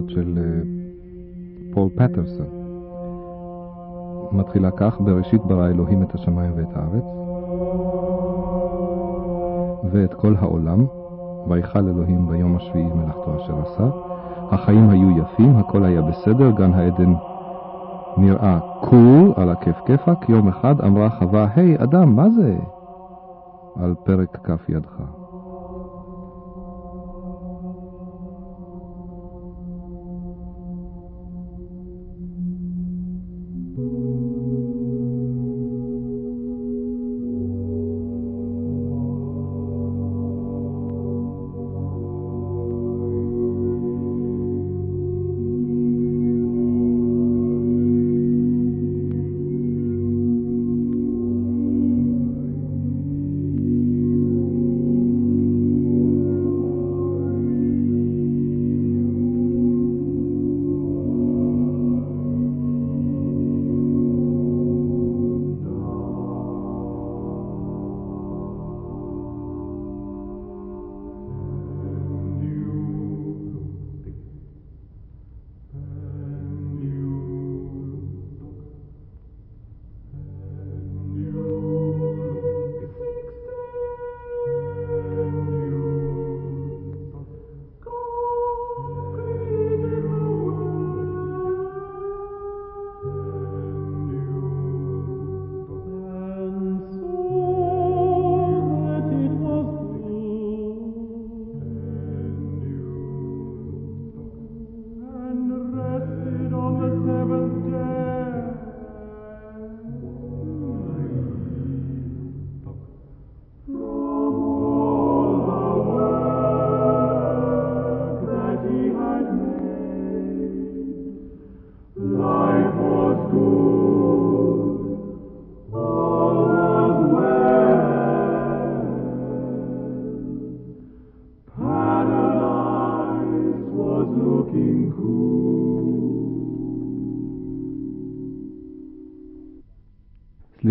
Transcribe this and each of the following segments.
הזאת של אה, פול פטרסון. מתחילה כך, בראשית ברא אלוהים את השמיים ואת הארץ, ואת כל העולם, ויכל אלוהים ביום השביעי מלאכתו אשר עשה. החיים היו יפים, הכל היה בסדר, גן העדן נראה קול על הכיף כיפק. יום אחד אמרה חווה, היי, hey, אדם, מה זה? על פרק כף ידך.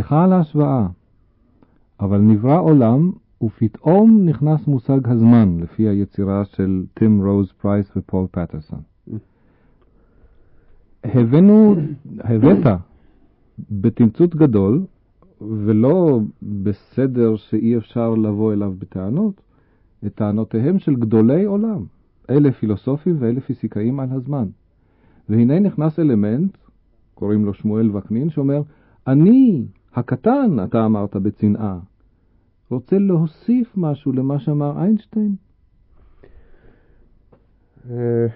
סליחה על ההשוואה, אבל נברא עולם ופתאום נכנס מושג הזמן לפי היצירה של טים רוז פרייס ופול פטרסון. הבאנו, הבאת בתמצות גדול ולא בסדר שאי אפשר לבוא אליו בטענות, את טענותיהם של גדולי עולם, אלה פילוסופים ואלה פיזיקאים על הזמן. והנה נכנס אלמנט, קוראים לו שמואל וקנין, שאומר, אני הקטן, אתה אמרת בצנעה, רוצה להוסיף משהו למה שאמר איינשטיין? אה,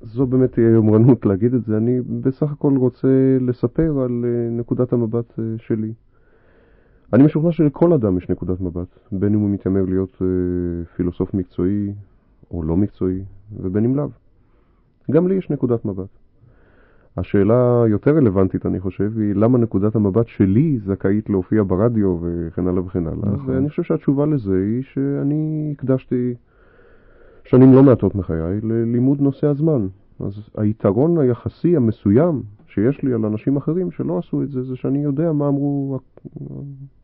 זו באמת תהיה יומרנות להגיד את זה. אני בסך הכל רוצה לספר על אה, נקודת המבט אה, שלי. אני משוכנע שלכל אדם יש נקודת מבט, בין אם הוא מתיימר להיות פילוסוף מקצועי או לא מקצועי, ובין אם לאו. גם לי יש נקודת מבט. השאלה היותר רלוונטית, אני חושב, היא למה נקודת המבט שלי זכאית להופיע ברדיו וכן הלאה וכן הלאה. נכון. ואני חושב שהתשובה לזה היא שאני הקדשתי שנים לא מעטות מחיי ללימוד נושא הזמן. אז היתרון היחסי המסוים שיש לי על אנשים אחרים שלא עשו את זה, זה שאני יודע מה אמרו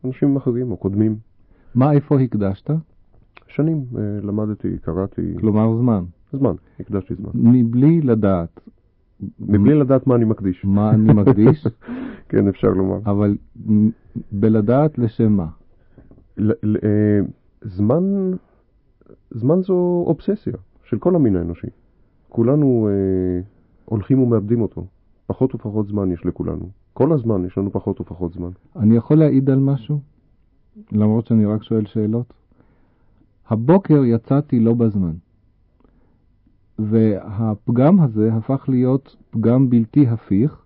אנשים אחרים או קודמים. מה, איפה הקדשת? שנים אה, למדתי, קראתי. כלומר זמן. זמן, הקדשתי זמן. מבלי לדעת מבלי לדעת מה אני מקדיש. מה אני מקדיש? כן, אפשר לומר. אבל בלדעת לשם מה? אה, זמן, זמן זו אובססיה של כל המין האנושי. כולנו אה, הולכים ומאבדים אותו. פחות ופחות זמן יש לכולנו. כל הזמן יש לנו פחות ופחות זמן. אני יכול להעיד על משהו? למרות שאני רק שואל שאלות. הבוקר יצאתי לא בזמן. והפגם הזה הפך להיות פגם בלתי הפיך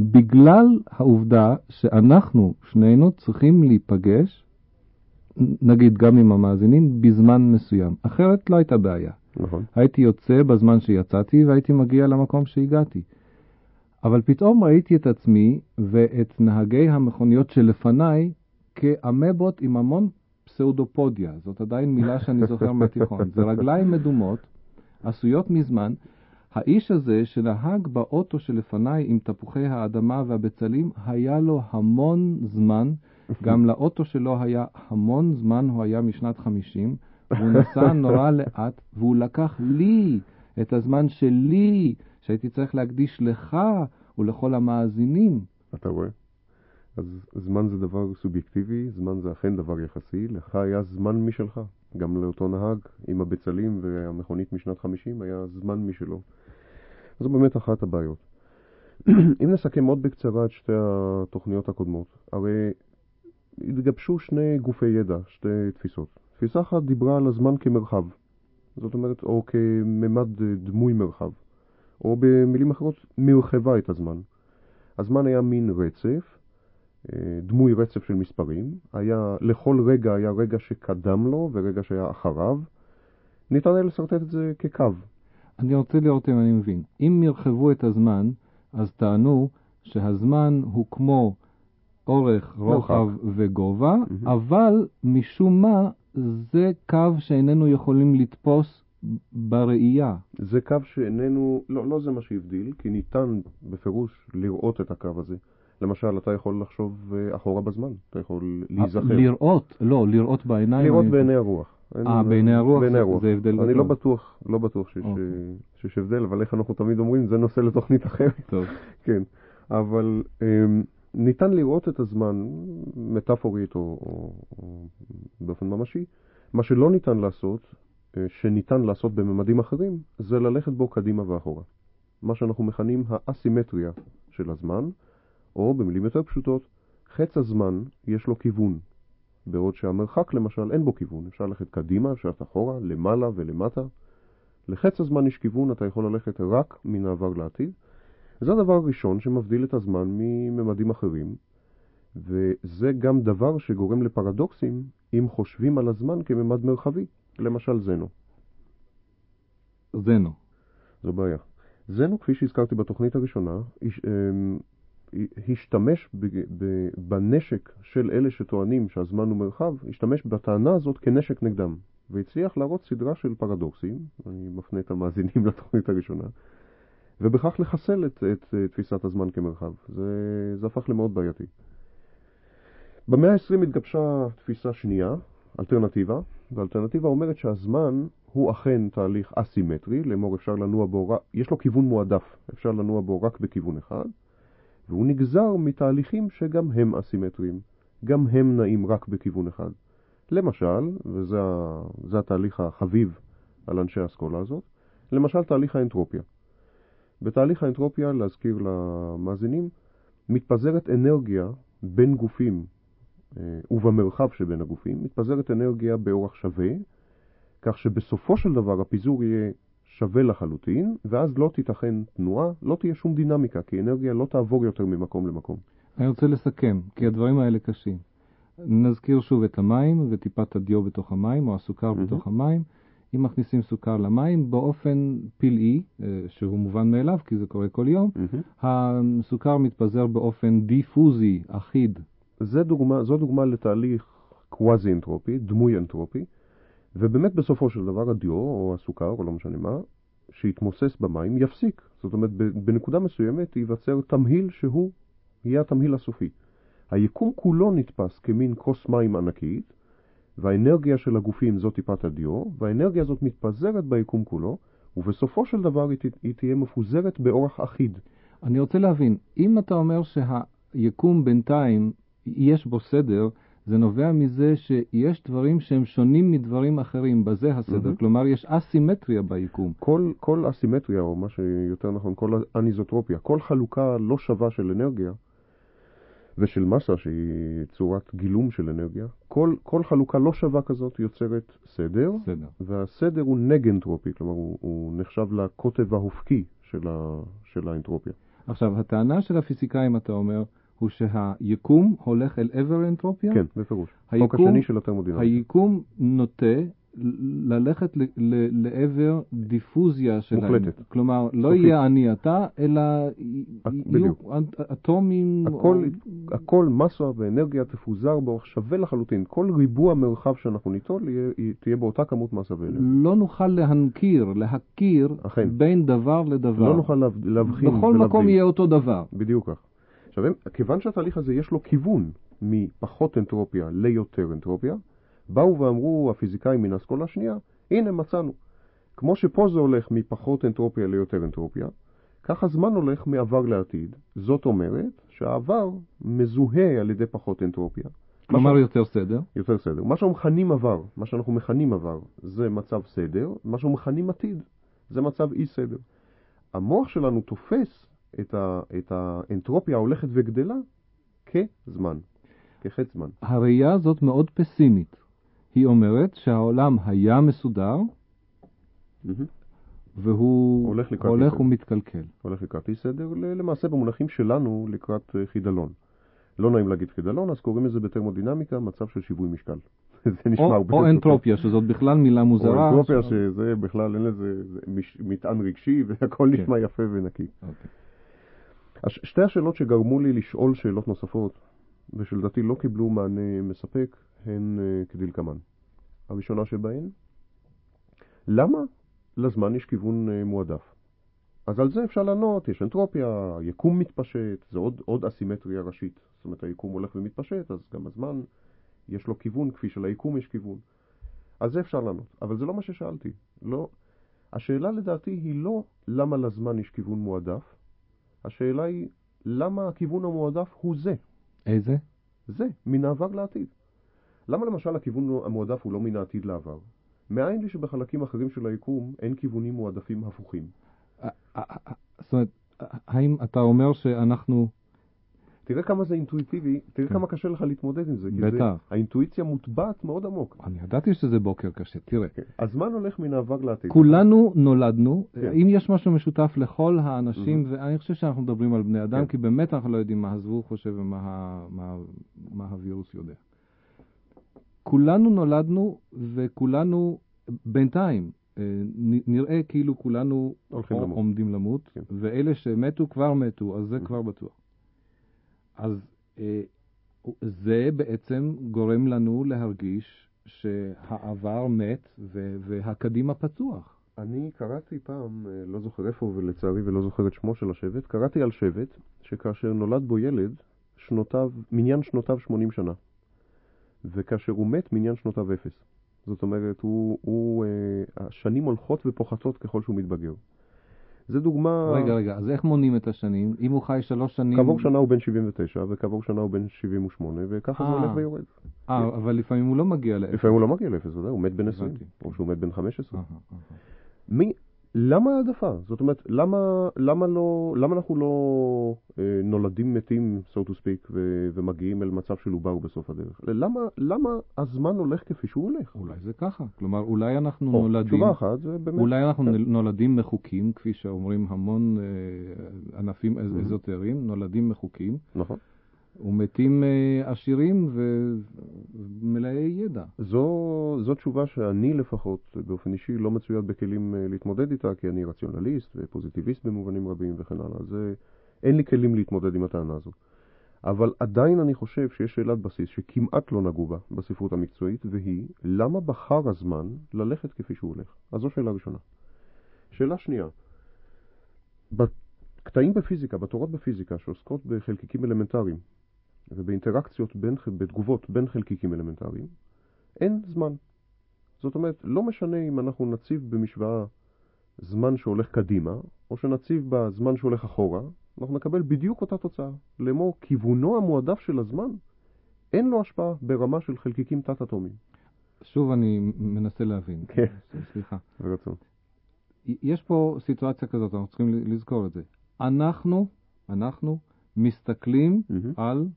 בגלל העובדה שאנחנו, שנינו, צריכים להיפגש, נגיד גם עם המאזינים, בזמן מסוים. אחרת לא הייתה בעיה. נכון. הייתי יוצא בזמן שיצאתי והייתי מגיע למקום שהגעתי. אבל פתאום ראיתי את עצמי ואת נהגי המכוניות שלפניי כאמבות עם המון פסאודופודיה. זאת עדיין מילה שאני זוכר מהתיכון. זה רגליים מדומות. עשויות מזמן, האיש הזה שנהג באוטו שלפניי עם תפוחי האדמה והבצלים, היה לו המון זמן, גם לאוטו שלו היה המון זמן, הוא היה משנת 50, והוא נסע נורא לאט, והוא לקח לי את הזמן שלי, שהייתי צריך להקדיש לך ולכל המאזינים. אתה רואה? אז זמן זה דבר סובייקטיבי, זמן זה אכן דבר יחסי, לך היה זמן משלך. גם לאותו נהג עם הבצלים והמכונית משנת 50 היה זמן משלו. זו באמת אחת הבעיות. אם נסכם עוד בקצרה את שתי התוכניות הקודמות, הרי התגבשו שני גופי ידע, שתי תפיסות. תפיסה אחת דיברה על הזמן כמרחב, זאת אומרת, או כממד דמוי מרחב, או במילים אחרות, מרחבה את הזמן. הזמן היה מין רצף, דמוי רצף של מספרים, היה, לכל רגע היה רגע שקדם לו ורגע שהיה אחריו. ניתן היה לשרטט את זה כקו. אני רוצה לראות אם אני מבין. אם ירחבו את הזמן, אז טענו שהזמן הוא כמו אורך, רוחב וגובה, mm-hmm. אבל משום מה זה קו שאיננו יכולים לתפוס בראייה. זה קו שאיננו, לא, לא זה מה שהבדיל, כי ניתן בפירוש לראות את הקו הזה. למשל, אתה יכול לחשוב אה, אחורה בזמן, אתה יכול להיזכר. לראות, לא, לראות בעיניים. לראות. בעיני הרוח. אה, בעיני הרוח, בעיני הרוח. זה הבדל גדול. אני לא בטוח, לא בטוח שיש, אוקיי. שיש הבדל, אבל איך אנחנו תמיד אומרים, זה נושא לתוכנית אחרת. טוב. כן, אבל um, ניתן לראות את הזמן, מטאפורית או, או, או באופן ממשי. מה שלא ניתן לעשות, אה, שניתן לעשות בממדים אחרים, זה ללכת בו קדימה ואחורה. מה שאנחנו מכנים האסימטריה של הזמן, או במילים יותר פשוטות, חץ הזמן יש לו כיוון, בעוד שהמרחק למשל אין בו כיוון, אפשר ללכת קדימה, אפשר ללכת אחורה, למעלה ולמטה. לחץ הזמן יש כיוון, אתה יכול ללכת רק מן העבר לעתיד. זה הדבר הראשון שמבדיל את הזמן מממדים אחרים, וזה גם דבר שגורם לפרדוקסים אם חושבים על הזמן כממד מרחבי, למשל זנו. זנו. זו בעיה. זנו, כפי שהזכרתי בתוכנית הראשונה, אמ, השתמש בנשק של אלה שטוענים שהזמן הוא מרחב, השתמש בטענה הזאת כנשק נגדם, והצליח להראות סדרה של פרדוקסים, אני מפנה את המאזינים לתוכנית הראשונה, ובכך לחסל את, את, את תפיסת הזמן כמרחב. זה, זה הפך למאוד בעייתי. במאה ה-20 התגבשה תפיסה שנייה, אלטרנטיבה, והאלטרנטיבה אומרת שהזמן הוא אכן תהליך אסימטרי, לאמור אפשר לנוע בו, יש לו כיוון מועדף, אפשר לנוע בו רק בכיוון אחד, והוא נגזר מתהליכים שגם הם אסימטריים, גם הם נעים רק בכיוון אחד. למשל, וזה התהליך החביב על אנשי האסכולה הזאת, למשל תהליך האנטרופיה. בתהליך האנטרופיה, להזכיר למאזינים, מתפזרת אנרגיה בין גופים אה, ובמרחב שבין הגופים, מתפזרת אנרגיה באורח שווה, כך שבסופו של דבר הפיזור יהיה שווה לחלוטין, ואז לא תיתכן תנועה, לא תהיה שום דינמיקה, כי אנרגיה לא תעבור יותר ממקום למקום. אני רוצה לסכם, כי הדברים האלה קשים. נזכיר שוב את המים וטיפת הדיו בתוך המים, או הסוכר mm-hmm. בתוך המים. אם מכניסים סוכר למים באופן פלאי, אה, שהוא מובן מאליו, כי זה קורה כל יום, mm-hmm. הסוכר מתפזר באופן דיפוזי, אחיד. זה דוגמה, זו דוגמה לתהליך קוואזי אנטרופי, דמוי אנטרופי, ובאמת בסופו של דבר הדיו, או הסוכר, או לא משנה מה, שיתמוסס במים, יפסיק. זאת אומרת, בנקודה מסוימת ייווצר תמהיל שהוא יהיה התמהיל הסופי. היקום כולו נתפס כמין כוס מים ענקית, והאנרגיה של הגופים זו טיפת הדיו, והאנרגיה הזאת מתפזרת ביקום כולו, ובסופו של דבר היא, היא תהיה מפוזרת באורח אחיד. אני רוצה להבין, אם אתה אומר שהיקום בינתיים יש בו סדר, זה נובע מזה שיש דברים שהם שונים מדברים אחרים, בזה הסדר. Mm-hmm. כלומר, יש אסימטריה ביקום. כל, כל אסימטריה, או מה שיותר נכון, כל אניזוטרופיה, כל חלוקה לא שווה של אנרגיה, ושל מסה שהיא צורת גילום של אנרגיה, כל, כל חלוקה לא שווה כזאת יוצרת סדר, סדר. והסדר הוא נגנטרופי, כלומר הוא, הוא נחשב לקוטב ההופקי של, ה, של האנטרופיה. עכשיו, הטענה של הפיזיקאים, אתה אומר, הוא שהיקום הולך אל עבר אנטרופיה? כן, בפירוש. החוק השני של התרמודינמיקה. היקום נוטה ללכת לעבר דיפוזיה של מוחלטת. כלומר, לא יהיה אני אתה, אלא יהיו אטומים... הכל, או... הכל מסה ואנרגיה תפוזר באורך שווה לחלוטין. כל ריבוע מרחב שאנחנו ניטול תהיה באותה כמות מסה ואנרגיה. לא נוכל להנקיר, להכיר אכן. בין דבר לדבר. לא נוכל להבחין בכל ולהבדיל. מקום יהיה אותו דבר. בדיוק כך. עכשיו, כיוון שהתהליך הזה יש לו כיוון מפחות אנטרופיה ליותר אנטרופיה, באו ואמרו הפיזיקאים מן האסכולה השנייה, הנה מצאנו. כמו שפה זה הולך מפחות אנטרופיה ליותר אנטרופיה, כך הזמן הולך מעבר לעתיד. זאת אומרת שהעבר מזוהה על ידי פחות אנטרופיה. כלומר ש- יותר סדר. יותר סדר. מה שאנחנו מכנים עבר, מה שאנחנו מכנים עבר, זה מצב סדר, מה שאנחנו מכנים עתיד, זה מצב אי סדר. המוח שלנו תופס את, ה, את האנטרופיה ההולכת וגדלה כזמן, כחץ זמן. הראייה הזאת מאוד פסימית. היא אומרת שהעולם היה מסודר, מהמם. והוא הולך הולך. ומתקלקל. הולך לקראת אי סדר, למעשה במונחים שלנו לקראת אה, חידלון. לא נעים להגיד חידלון, אז קוראים לזה בתרמודינמיקה מצב של שיווי משקל. זה נשמע או, הרבה או. אנטרופיה, שזאת בכלל מילה או מוזרה. אנטרופיה, ש- שזה בכלל אין לזה מש- מטען רגשי והכל כן. נשמע יפה ונקי. אוקיי. שתי השאלות שגרמו לי לשאול שאלות נוספות, ושלדעתי לא קיבלו מענה מספק, הן אה, כדלקמן. הראשונה שבהן, למה לזמן יש כיוון אה, מועדף? אז על זה אפשר לענות, יש אנטרופיה, היקום מתפשט, זה עוד, עוד אסימטריה ראשית. זאת אומרת, היקום הולך ומתפשט, אז גם הזמן יש לו כיוון, כפי שליקום יש כיוון. על זה אפשר לענות, אבל זה לא מה ששאלתי. לא. השאלה לדעתי היא לא למה לזמן יש כיוון מועדף, השאלה היא למה הכיוון המועדף הוא זה, איזה? זה, מן העבר לעתיד. למה למשל הכיוון המועדף הוא לא מן העתיד לעבר? מאין לי שבחלקים אחרים של היקום אין כיוונים מועדפים הפוכים? זאת אומרת, האם אתה אומר שאנחנו... תראה כמה זה אינטואיטיבי, תראה כן. כמה קשה לך להתמודד עם זה, כי זה, בטח. האינטואיציה מוטבעת מאוד עמוק. אני ידעתי שזה בוקר קשה. תראה, כן. הזמן הולך מן העבר לעתיד. כולנו נולדנו, כן. אם יש משהו משותף לכל האנשים, Mhm. ואני חושב שאנחנו מדברים על בני אדם, כן. כי באמת אנחנו לא יודעים מה הזבוב חושב ומה מה- מה הווירוס יודע. כולנו נולדנו וכולנו בינתיים, אה, נראה כאילו כולנו. עומדים למות, כן. ואלה שמתו כבר מתו, אז זה Mhm. כבר בטוח. אז אה, זה בעצם גורם לנו להרגיש שהעבר מת והקדימה פתוח. אני קראתי פעם, אה, לא זוכר איפה ולצערי ולא זוכר את שמו של השבט, קראתי על שבט שכאשר נולד בו ילד, שנותיו, מניין שנותיו 80 שנה. וכאשר הוא מת, מניין שנותיו אפס. זאת אומרת, הוא, הוא, אה, השנים הולכות ופוחתות ככל שהוא מתבגר. זה דוגמה... רגע, רגע, אז איך מונים את השנים? אם הוא חי שלוש שנים... כעבור שנה הוא בן 79, וכעבור שנה הוא בן 78, וככה זה אה. הולך ויורד. אה, אבל לפעמים הוא לא מגיע לאפס. לפעמים הוא לא מגיע לאפס, הוא מת בן 20, הבנתי. או שהוא מת בן 15. למה העדפה? זאת אומרת, למה, למה, לא, למה אנחנו לא אה, נולדים מתים, so to speak, ו, ומגיעים אל מצב של עובר בסוף הדרך? למה, למה הזמן הולך כפי שהוא הולך? אולי זה ככה. כלומר, אולי אנחנו או, נולדים... תשובה אחת, זה באמת... אולי אנחנו כן. נולדים מחוקים, כפי שאומרים המון אה, ענפים Mhm. אזוטריים, נולדים מחוקים, נכון. ומתים אה, עשירים ומלאי ידע. זו, זו תשובה שאני לפחות, באופן אישי, לא מצויד בכלים אה, להתמודד איתה, כי אני רציונליסט ופוזיטיביסט במובנים רבים וכן הלאה. זה, אין לי כלים להתמודד עם הטענה הזו. אבל עדיין אני חושב שיש שאלת בסיס שכמעט לא נגעו בה בספרות המקצועית, והיא, למה בחר הזמן ללכת כפי שהוא הולך? אז זו שאלה ראשונה. שאלה שנייה, בקטעים בפיזיקה, בתורות בפיזיקה שעוסקות בחלקיקים אלמנטריים ובאינטראקציות, בין, בתגובות בין חלקיקים אלמנטריים, אין זמן. זאת אומרת, לא משנה אם אנחנו נציב במשוואה זמן שהולך קדימה, או שנציב בה זמן שהולך אחורה, אנחנו נקבל בדיוק אותה תוצאה. לאמור, כיוונו המועדף של הזמן, אין לו השפעה ברמה של חלקיקים תת-אטומיים. שוב אני מנסה להבין. כן. סליחה. ברצון. יש פה סיטואציה כזאת, אנחנו צריכים לזכור את זה. אנחנו, אנחנו מסתכלים מהמם. על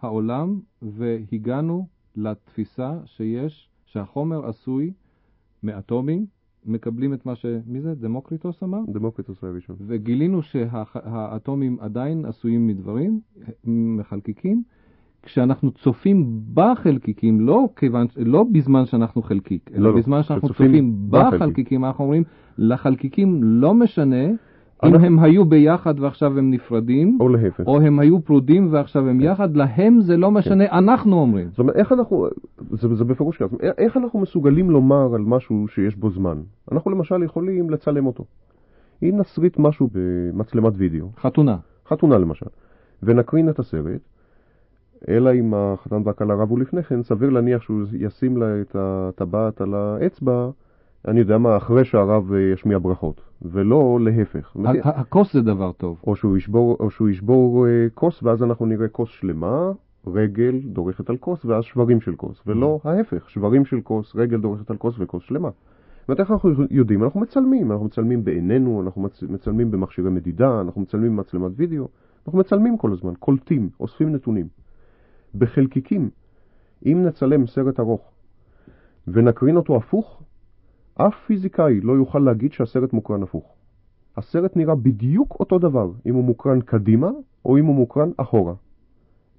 העולם והגענו לתפיסה שיש, שהחומר עשוי מאטומים, מקבלים את מה ש... מי זה? דמוקריטוס אמר? דמוקריטוס הראשון. וגילינו שהאטומים עדיין עשויים מדברים, מחלקיקים. כשאנחנו צופים בחלקיקים, לא, כיוון, לא בזמן שאנחנו חלקיק, אלא לא, לא. בזמן שאנחנו צופים בחלקיק. בחלקיקים, אנחנו אומרים, לחלקיקים לא משנה אם הם היו ביחד ועכשיו הם נפרדים, או להפך. או הם היו פרודים ועכשיו הם יחד, להם זה לא משנה, אנחנו אומרים. זאת אומרת, איך אנחנו, זה, זה בפירוש ככה, איך אנחנו מסוגלים לומר על משהו שיש בו זמן? אנחנו למשל יכולים לצלם אותו. אם נסריט משהו במצלמת וידאו, חתונה. חתונה למשל, ונקרין את הסרט, אלא אם החתן והכלה רבו לפני כן, סביר להניח שהוא ישים לה את הטבעת על האצבע אני יודע מה, אחרי שהרב אה, ישמיע ברכות, ולא להפך. הכוס זה דבר טוב. או שהוא ישבור, או שהוא ישבור אה, כוס, ואז אנחנו נראה כוס שלמה, רגל דורכת על כוס, ואז שברים של כוס, ולא ההפך, שברים של כוס, רגל דורכת על כוס וכוס שלמה. זאת אומרת, איך אנחנו יודעים? אנחנו מצלמים, אנחנו מצלמים בעינינו, אנחנו מצ- מצלמים במכשירי מדידה, אנחנו מצלמים במצלמת וידאו, אנחנו מצלמים כל הזמן, קולטים, אוספים נתונים. בחלקיקים, אם נצלם סרט ארוך ונקרין אותו הפוך, אף פיזיקאי לא יוכל להגיד שהסרט מוקרן הפוך. הסרט נראה בדיוק אותו דבר, אם הוא מוקרן קדימה או אם הוא מוקרן אחורה.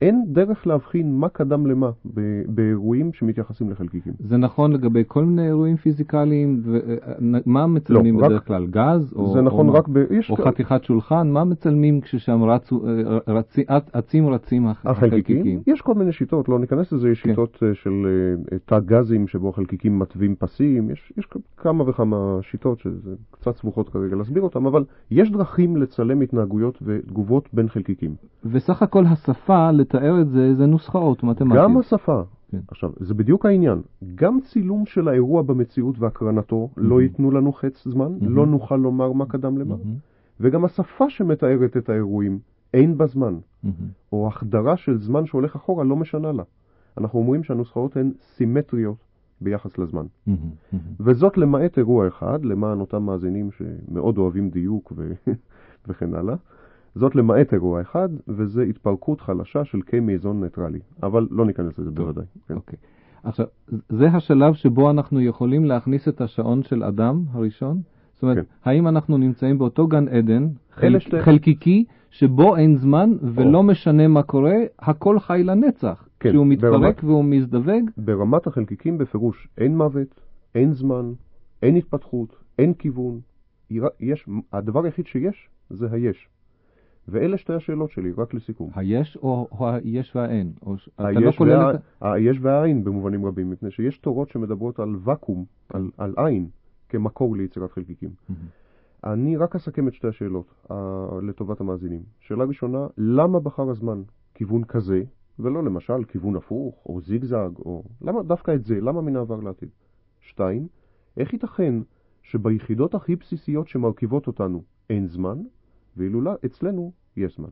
אין דרך להבחין מה קדם למה באירועים שמתייחסים לחלקיקים. זה נכון לגבי כל מיני אירועים פיזיקליים, ומה מצלמים לא, רק- בדרך כלל? גז? או, זה נכון או, רק ב... יש או כ- חתיכת שולחן? מה מצלמים כששם רצו, אה, רצי, עצים רצים הח- החלקיקים, החלקיקים? יש כל מיני שיטות, לא ניכנס לזה, יש כן. שיטות אה, של אה, תא גזים שבו החלקיקים מתווים פסים, יש, יש כמה וכמה שיטות שזה קצת סבוכות כרגע להסביר אותם, אבל יש דרכים לצלם התנהגויות ותגובות בין חלקיקים. וסך הכל השפה לתאר את זה זה נוסחאות מתמטיות. גם השפה. כן. עכשיו, זה בדיוק העניין. גם צילום של האירוע במציאות והקרנתו לא ייתנו לנו חץ זמן, לא נוכל לומר מה קדם למה, מהמם, וגם השפה שמתארת את האירועים, אין בה זמן. מהמם. או החדרה של זמן שהולך אחורה לא משנה לה. אנחנו אומרים שהנוסחאות הן סימטריות ביחס לזמן. מהמם. וזאת למעט אירוע אחד, למען אותם מאזינים שמאוד אוהבים דיוק ו... וכן הלאה. זאת למעט אירוע אחד, וזה התפרקות חלשה של קיי מייזון ניטרלי. אבל לא ניכנס לזה בוודאי. כן. אוקיי. עכשיו, זה השלב שבו אנחנו יכולים להכניס את השעון של אדם הראשון? זאת אומרת, כן. האם אנחנו נמצאים באותו גן עדן, חלק, שתי- חלקיקי, שבו אין זמן ולא או. משנה מה קורה, הכל חי לנצח. כן, כשהוא מתפרק ברמת- והוא מזדווג, ברמת החלקיקים בפירוש אין מוות, אין זמן, אין התפתחות, אין כיוון. יש, הדבר היחיד שיש זה היש. ואלה שתי השאלות שלי, רק לסיכום. היש או היש והאין? או לא היש, כולל וה... את... היש והעין במובנים רבים, מפני שיש תורות שמדברות על ואקום, על, על עין, כמקור ליצירת חלקיקים. אני רק אסכם את שתי השאלות uh, לטובת המאזינים. שאלה ראשונה, למה בחר הזמן כיוון כזה, ולא למשל כיוון הפוך, או זיגזג, או... למה דווקא את זה? למה מן העבר לעתיד? שתיים, איך ייתכן שביחידות הכי בסיסיות שמרכיבות אותנו אין זמן, ואילו לה, אצלנו יש זמן?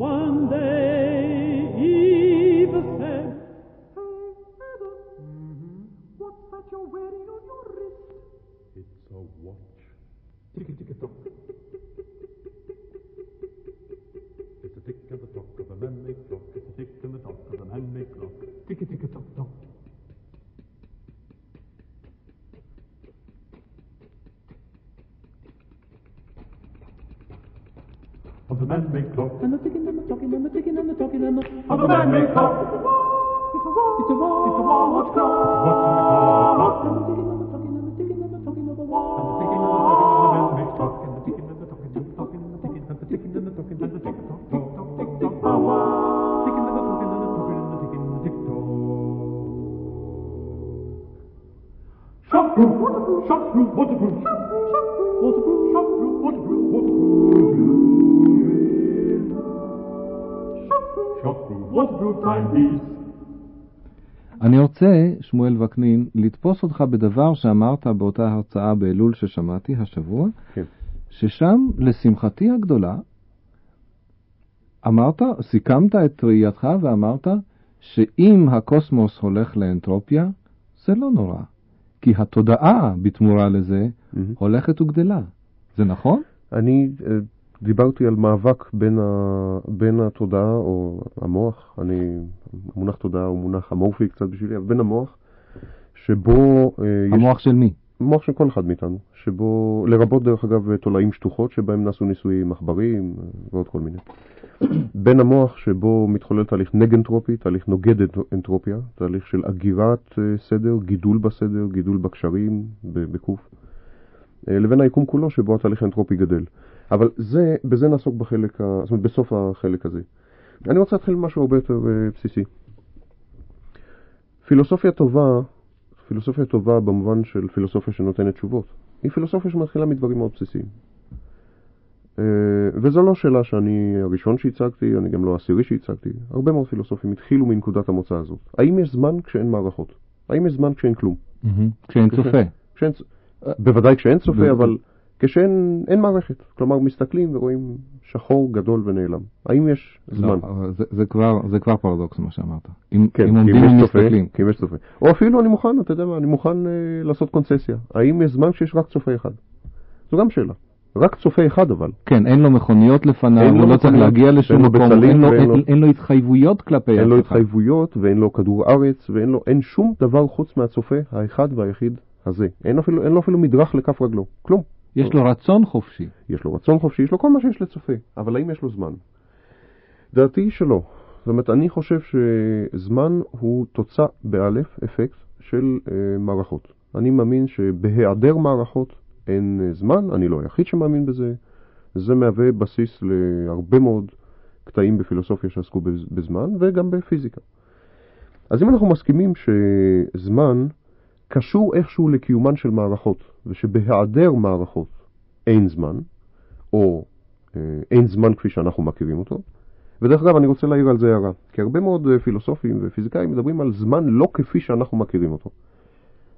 One day Eve said, Hey Adam, what's that you're wearing on your wrist? It's a watch. Tick רוצה, שמואל וקנין, לתפוס אותך בדבר שאמרת באותה הרצאה באלול ששמעתי השבוע, כן. ששם, לשמחתי הגדולה, אמרת, סיכמת את ראייתך ואמרת שאם הקוסמוס הולך לאנטרופיה, זה לא נורא, כי התודעה בתמורה לזה מהמם. הולכת וגדלה. זה נכון? אני אה, דיברתי על מאבק בין, ה, בין התודעה או המוח, אני, המונח תודעה הוא מונח אמורפי קצת בשבילי, אבל בין המוח, שבו אה, יש... המוח של מי? מוח של כל אחד מאיתנו, שבו, לרבות דרך אגב תולעים שטוחות שבהם נעשו ניסויים עכברים ועוד כל מיני. בין המוח שבו מתחולל תהליך נגנטרופי, תהליך נוגד אנט- אנטרופיה, תהליך של אגירת אה, סדר, גידול בסדר, גידול בקשרים, בקוף, לבין היקום כולו שבו התהליך האנטרופי גדל. אבל זה, בזה נעסוק בחלק, ה- זאת אומרת, בסוף החלק הזה. אני רוצה להתחיל עם משהו הרבה יותר אה, בסיסי. פילוסופיה טובה, פילוסופיה טובה במובן של פילוסופיה שנותנת תשובות, היא פילוסופיה שמתחילה מדברים מאוד בסיסיים. אה, וזו לא שאלה שאני הראשון שהצגתי, אני גם לא העשירי שהצגתי. הרבה מאוד פילוסופים התחילו מנקודת המוצא הזאת. האם יש זמן כשאין מערכות? האם יש זמן כשאין כלום? כשאין כשאין- צופה. בוודאי כשאין צופה, אבל כשאין אין מערכת. כלומר, מסתכלים ורואים שחור גדול ונעלם. האם יש זמן? לא, אבל זה- זה כבר- זה כבר פרדוקס מה שאמרת. אם כן, אם עומדים ומסתכלים. כי אם יש צופה. או אפילו אני מוכן, אתה יודע מה, אני מוכן אה, לעשות קונצסיה. האם יש זמן כשיש רק צופה אחד? זו גם שאלה. רק צופה אחד אבל. כן, אין לו מכוניות לפניו, הוא לא צריך להגיע לשום מקום, אין לו- אין- לו- אין לו התחייבויות כלפי אין לו. התחייבויות ואין לו כדור ארץ ואין לו, אין שום דבר חוץ מהצופה האחד והיחיד הזה. אין, אפילו, אין לו אפילו מדרך לכף רגלו. כלום. יש לו רצון חופשי. יש לו רצון חופשי, יש לו כל מה שיש לצופה, אבל האם יש לו זמן? דעתי היא שלא. זאת אומרת, אני חושב שזמן הוא תוצאה באלף, אפקט, של אה, מערכות. אני מאמין שבהיעדר מערכות אין אה, זמן, אני לא היחיד שמאמין בזה. זה מהווה בסיס להרבה מאוד קטעים בפילוסופיה שעסקו בז- בזמן וגם בפיזיקה. אז אם אנחנו מסכימים שזמן קשור איכשהו לקיומן של מערכות, ושבהיעדר מערכות אין זמן, או אה, אין זמן כפי שאנחנו מכירים אותו. ודרך אגב, אני רוצה להעיר על זה הערה, כי הרבה מאוד אה, פילוסופים ופיזיקאים מדברים על זמן לא כפי שאנחנו מכירים אותו.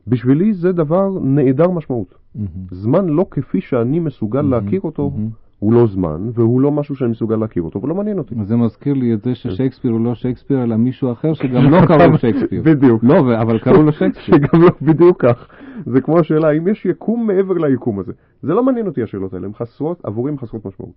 בשבילי זה דבר נעדר משמעות. מהמם. זמן לא כפי שאני מסוגל להכיר אותו, מהמם. הוא לא זמן, והוא לא משהו שאני מסוגל להכיר אותו, ולא מעניין אותי. זה מזכיר לי את זה ששייקספיר הוא לא שייקספיר, אלא מישהו אחר שגם לא קראו שייקספיר. בדיוק. לא, אבל קראו לו שייקספיר. שגם לא בדיוק כך. זה כמו השאלה, האם יש יקום מעבר ליקום הזה? זה לא מעניין אותי השאלות האלה, הן חסרות, עבורי הן חסרות משמעות.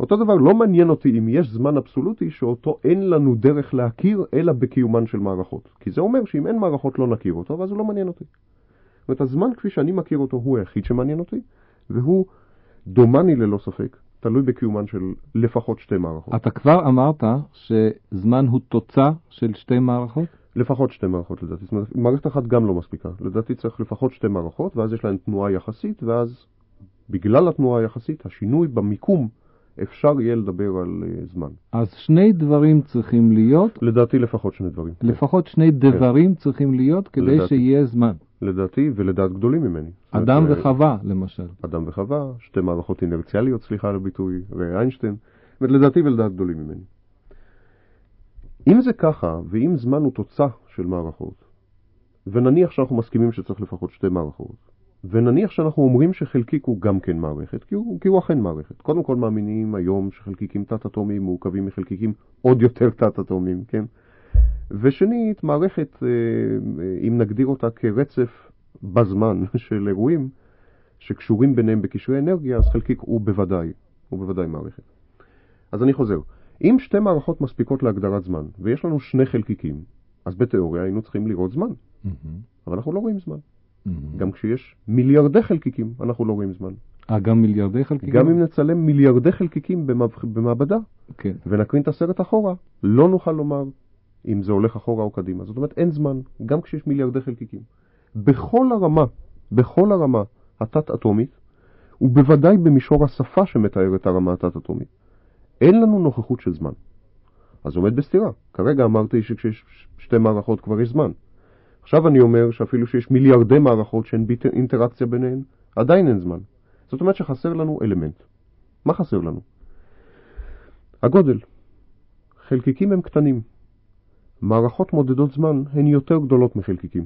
אותו דבר, לא מעניין אותי אם יש זמן אבסולוטי שאותו אין לנו דרך להכיר, אלא בקיומן של מערכות. כי זה אומר שאם אין מערכות לא נכיר אותו, ואז הוא לא מעניין אותי. זאת אומרת, הזמן כפי שאני מכיר אותו הוא היחיד שמעניין אותי, והוא דומני ללא ספק, תלוי בקיומן של לפחות שתי מערכות. אתה כבר אמרת שזמן הוא תוצאה של שתי מערכות? לפחות שתי מערכות לדעתי. זאת אומרת, מערכת אחת גם לא מספיקה. לדעתי צריך לפחות שתי מערכות, ואז יש להן תנועה יחסית, ואז בגלל התנועה היחסית, השינוי במיקום, אפשר יהיה לדבר על uh, זמן. אז שני דברים צריכים להיות, לדעתי לפחות שני דברים. לפחות שני דברים צריכים להיות כדי. שיהיה זמן. לדעתי ולדעת גדולים ממני. אדם אה, וחווה, למשל. אדם וחווה, שתי מערכות אינרציאליות, סליחה על הביטוי, ואיינשטיין. לדעתי ולדעת גדולים ממני. אם זה ככה, ואם זמן הוא תוצאה של מערכות, ונניח שאנחנו מסכימים שצריך לפחות שתי מערכות, ונניח שאנחנו אומרים שחלקיק הוא גם כן מערכת, כי הוא, כי הוא אכן מערכת. קודם כל מאמינים היום שחלקיקים תת-אטומיים מורכבים מחלקיקים עוד יותר תת-אטומיים, כן? ושנית, מערכת, אה, אה, אם נגדיר אותה כרצף בזמן של אירועים שקשורים ביניהם בקשרי אנרגיה, אז חלקיק הוא בוודאי, הוא בוודאי מערכת. אז אני חוזר. אם שתי מערכות מספיקות להגדרת זמן, ויש לנו שני חלקיקים, אז בתיאוריה היינו צריכים לראות זמן, אבל אנחנו לא רואים זמן. גם כשיש מיליארדי חלקיקים, אנחנו לא רואים זמן. אה, גם מיליארדי חלקיקים? גם אם נצלם מיליארדי חלקיקים במעבדה, כן. ונקרין את הסרט אחורה, לא נוכל לומר אם זה הולך אחורה או קדימה. זאת אומרת, אין זמן, גם כשיש מיליארדי חלקיקים. בכל הרמה, בכל הרמה התת-אטומית, ובוודאי במישור השפה שמתאר את הרמה התת-אטומית, אין לנו נוכחות של זמן. אז עומד בסתירה. כרגע אמרתי שכשיש שתי מערכות כבר יש זמן. עכשיו אני אומר שאפילו שיש מיליארדי מערכות שאין ביט- אינטראקציה ביניהן, עדיין אין זמן. זאת אומרת שחסר לנו אלמנט. מה חסר לנו? הגודל. חלקיקים הם קטנים. מערכות מודדות זמן הן יותר גדולות מחלקיקים.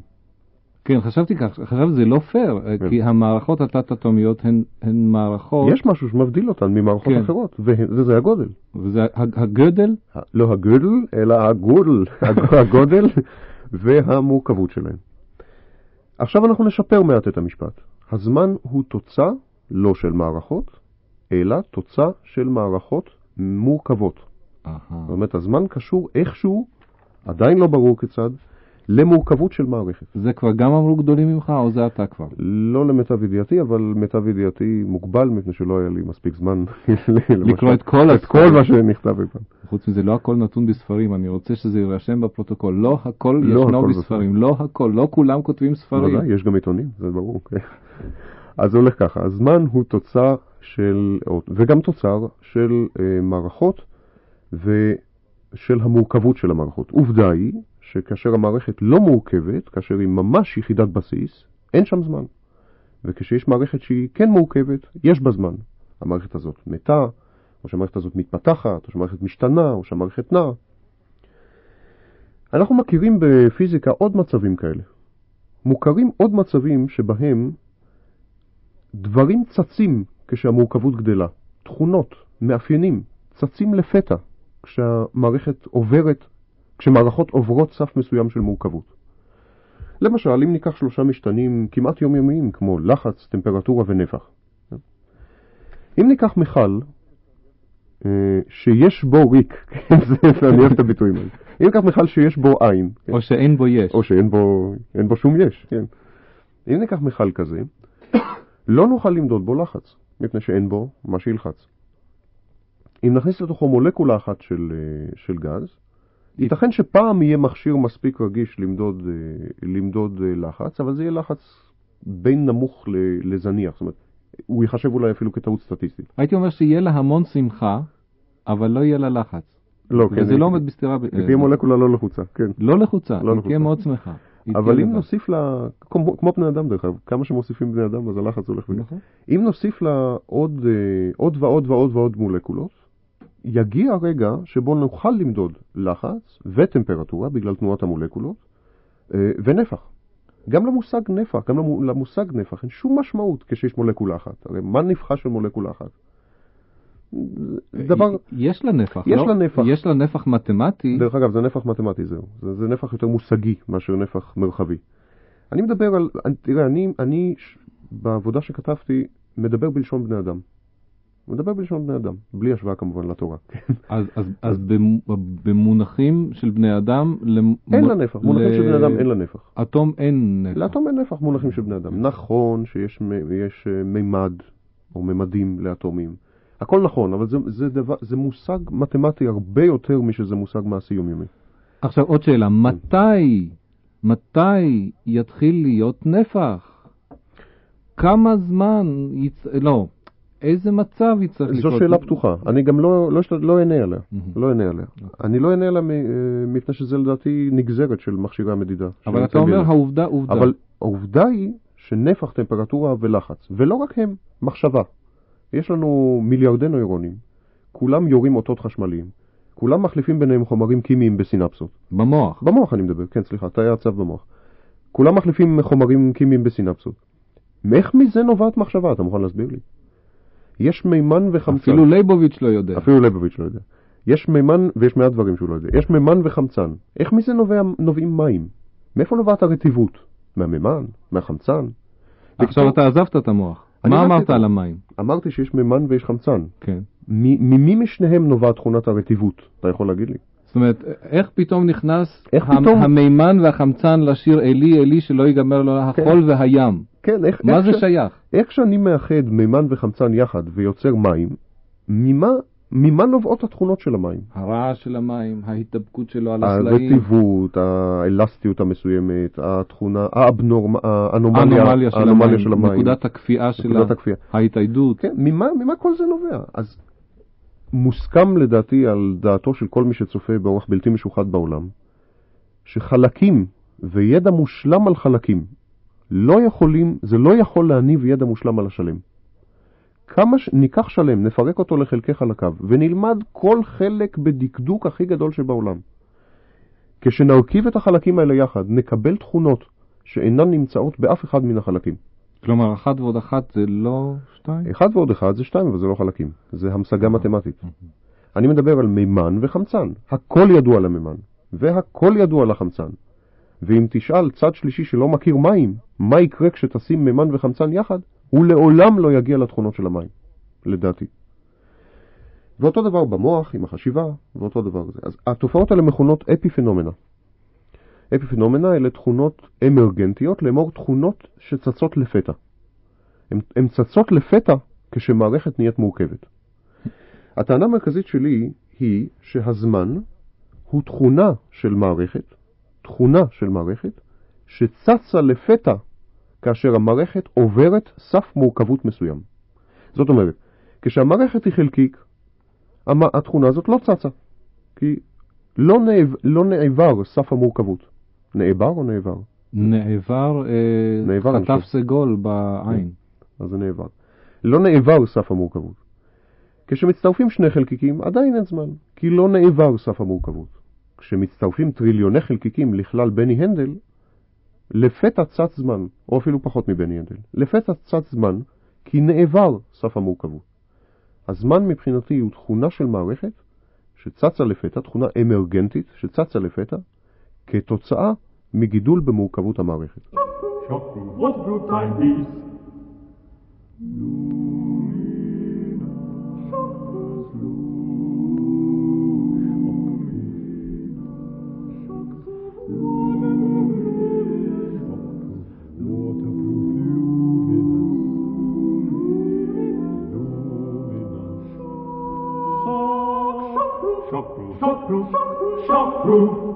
כן, חשבתי כך, חשבתי שזה לא פייר, כן. כי המערכות התת-אטומיות הן, הן מערכות, יש משהו שמבדיל אותן ממערכות כן. אחרות, וזה זה הגודל. וזה הג- הגודל, לא הגודל, אלא הגודל, הג- הגודל והמורכבות שלהם. עכשיו אנחנו נשפר מעט את המשפט. הזמן הוא תוצאה לא של מערכות, אלא תוצאה של מערכות מורכבות. אהה. זאת אומרת, הזמן קשור איכשהו, עדיין לא ברור כיצד, למורכבות של מערכת. זה כבר גם אמרו גדולים ממך, או זה אתה כבר? לא למיטב ידיעתי, אבל מיטב ידיעתי מוגבל, מפני שלא היה לי מספיק זמן לקרוא את כל את כל. מה שנכתב אי פעם. חוץ מזה, לא הכל נתון בספרים, אני רוצה שזה יירשם בפרוטוקול. לא הכל לא ישנו הכל בספרים, לא הכל, לא כולם כותבים ספרים. ודאי, יש גם עיתונים, זה ברור. כן. אז זה הולך ככה, הזמן הוא תוצאה של, וגם תוצר של אה, מערכות ושל המורכבות של המערכות. עובדה היא שכאשר המערכת לא מורכבת, כאשר היא ממש יחידת בסיס, אין שם זמן. וכשיש מערכת שהיא כן מורכבת, יש בה זמן. המערכת הזאת מתה, או שהמערכת הזאת מתפתחת, או שהמערכת משתנה, או שהמערכת נעה. אנחנו מכירים בפיזיקה עוד מצבים כאלה. מוכרים עוד מצבים שבהם דברים צצים כשהמורכבות גדלה. תכונות, מאפיינים, צצים לפתע כשהמערכת עוברת, כשמערכות עוברות סף מסוים של מורכבות. למשל, אם ניקח שלושה משתנים כמעט יומיומיים, כמו לחץ, טמפרטורה ונפח. אם ניקח מכל אה, שיש בו ריק, כן, זה, אני אוהב את הביטויים האלה. אם ניקח מכל שיש בו עין, כן, או שאין בו יש. או שאין בו, אין בו שום יש, כן. אם ניקח מכל כזה, לא נוכל למדוד בו לחץ, מפני שאין בו מה שילחץ. אם נכניס לתוכו מולקולה אחת של, אה, של גז, ייתכן שפעם יהיה מכשיר מספיק רגיש למדוד, אה, למדוד אה, לחץ, אבל זה יהיה לחץ בין נמוך לזניח, זאת אומרת, הוא ייחשב אולי אפילו כטעות סטטיסטית. הייתי אומר שיהיה לה המון שמחה, אבל לא יהיה לה לחץ. לא, כן. וזה לא עומד בסתירה. תהיה מולקולה לא לחוצה, כן. לא לחוצה, לא היא. תהיה מאוד שמחה. אבל אם. נוסיף לה, כמו, כמו בני אדם דרך אגב, כמה שמוסיפים בני אדם אז הלחץ הולך וגדל. נכון. אם נוסיף לה עוד, אה, עוד ועוד ועוד ועוד מולקולות, יגיע הרגע שבו נוכל למדוד לחץ וטמפרטורה בגלל תנועת המולקולות אה, ונפח. גם למושג נפח, גם למו- למושג נפח אין שום משמעות כשיש מולקולה אחת. הרי מה נפחה של מולקולה אחת? זה דבר, יש לה נפח, יש לא? לה נפח. יש לה נפח מתמטי. דרך אגב, זה נפח מתמטי זהו. זה, זה נפח יותר מושגי מאשר נפח מרחבי. אני מדבר על, תראה, אני, אני בעבודה שכתבתי מדבר בלשון בני אדם. מדבר בלשון בני אדם, בלי השוואה כמובן לתורה. אז, אז, אז במ- במונחים של בני אדם, למ- אין לה נפח, מונחים של בני אדם אין לה נפח. אטום אין נפח. לאטום אין נפח מונחים של בני אדם. נכון שיש יש אה, מימד או ממדים לאטומים. הכל נכון, אבל זה, זה, דבר, זה מושג מתמטי הרבה יותר משזה מושג מעשי יומיומי. עכשיו עוד שאלה, מתי, מתי יתחיל להיות נפח? כמה זמן, יצ... לא, איזה מצב יצטרך זו לקרות? שאלה פתוחה. אני גם לא, לא, לא אענה עליה. לא אענה עליה. אני לא אענה עליה אה, מפני שזה לדעתי נגזרת של מכשירי המדידה. אבל אתה אומר. העובדה עובדה. אבל העובדה היא שנפח, טמפרטורה ולחץ, ולא רק הם, מחשבה. יש לנו מיליארדי נוירונים, כולם יורים אותות חשמליים, כולם מחליפים ביניהם חומרים כימיים בסינפסות. במוח. במוח אני מדבר, כן, סליחה, תאי הצו במוח. כולם מחליפים חומרים כימיים בסינפסות. איך מזה נובעת מחשבה? אתה מוכן להסביר לי? יש מימן וחמצן. אפילו ליבוביץ' לא יודע. אפילו ליבוביץ' לא יודע. יש מימן, ויש מעט דברים שהוא לא יודע. יש מימן וחמצן. איך מזה נובע, נובעים מים? מאיפה נובעת הרטיבות? מהמימן? מהחמצן? עכשיו בקיצור, אתה עזבת את המוח. מה אמרת על. המים? אמרתי שיש מימן ויש חמצן. כן. ממי משניהם נובעת תכונת הרטיבות? אתה יכול להגיד לי? זאת אומרת, איך פתאום נכנס איך המ- פתאום- המימן והחמצן לשיר אלי אלי שלא ייגמר לו החול והים? כן, איך, מה איך זה ש- שייך? איך שאני מאחד מימן וחמצן יחד ויוצר מים, ממה, ממה נובעות התכונות של המים? הרעש של המים, ההתדבקות שלו על הסלעים, הרטיבות, האלסטיות המסוימת, התכונה, האבנורמ... האנומליה, האנומליה של האנומליה המים, של המים, נקודת הכפייה שלה, נקודת הכפייה. ההתאיידות. כן, ממה, ממה כל זה נובע? אז מוסכם לדעתי על דעתו של כל מי שצופה באורח בלתי משוחד בעולם, שחלקים וידע מושלם על חלקים לא יכולים, זה לא יכול להניב ידע מושלם על השלם. כמה ש... ניקח שלם, נפרק אותו לחלקי חלקיו, ונלמד כל חלק בדקדוק הכי גדול שבעולם. כשנרכיב את החלקים האלה יחד, נקבל תכונות שאינן נמצאות באף אחד מן החלקים. כלומר, אחת ועוד אחת זה לא שתיים? אחד ועוד אחד זה שתיים, אבל זה לא חלקים. זה המשגה מתמטית. אני מדבר על מימן וחמצן. הכל ידוע למימן, והכל ידוע לחמצן. ואם תשאל צד שלישי שלא מכיר מים, מה יקרה כשתשים מימן וחמצן יחד, הוא לעולם לא יגיע לתכונות של המים, לדעתי. ואותו דבר במוח עם החשיבה, ואותו דבר זה. אז התופעות האלה מכונות אפיפנומנה. אפיפנומנה אלה תכונות אמרגנטיות, לאמור תכונות שצצות לפתע. הן צצות לפתע כשמערכת נהיית מורכבת. הטענה המרכזית שלי היא שהזמן הוא תכונה של מערכת, תכונה של מערכת, שצצה לפתע כאשר המערכת עוברת סף מורכבות מסוים. זאת אומרת, כשהמערכת היא חלקיק, התכונה הזאת לא צצה, כי לא, נעב, לא נעבר סף המורכבות. נעבר או נעבר? נעבר, אה, נעבר, חטף. סגול בעין. אז זה נעבר. לא נעבר סף המורכבות. כשמצטרפים שני חלקיקים, עדיין אין זמן, כי לא נעבר סף המורכבות. כשמצטרפים טריליוני חלקיקים לכלל בני הנדל, לפתע צץ זמן, או אפילו פחות מבני הנדל, לפתע צץ זמן, כי נעבר סף המורכבות. הזמן מבחינתי הוא תכונה של מערכת שצצה לפתע, תכונה אמרגנטית שצצה לפתע, כתוצאה מגידול במורכבות המערכת. Shockproof, Shop room.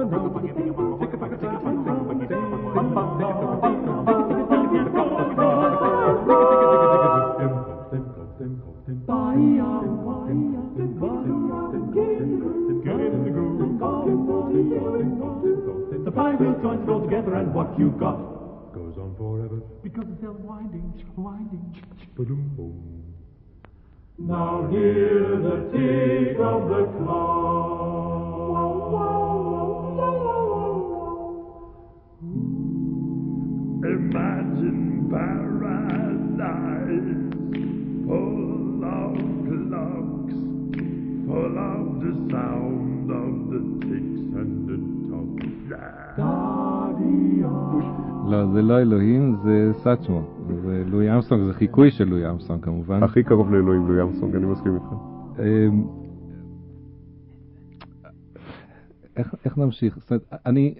The groove. The flywheel joints go together and what you've got goes on forever. because it's unwinding, winding. Ba-dum, boom. Now hear the tick of the clock. Imagine paradise full of clocks, full of the sound of the ticks and the tocks. לא, זה לא אלוהים, זה סאצ'מו. זה לואי ארמסטרונג, זה חיקוי של לואי ארמסטרונג כמובן. הכי קרוב לאלוהים לואי ארמסטרונג, אני מסכים איתך. איך, איך נמשיך? זאת אומרת, אני,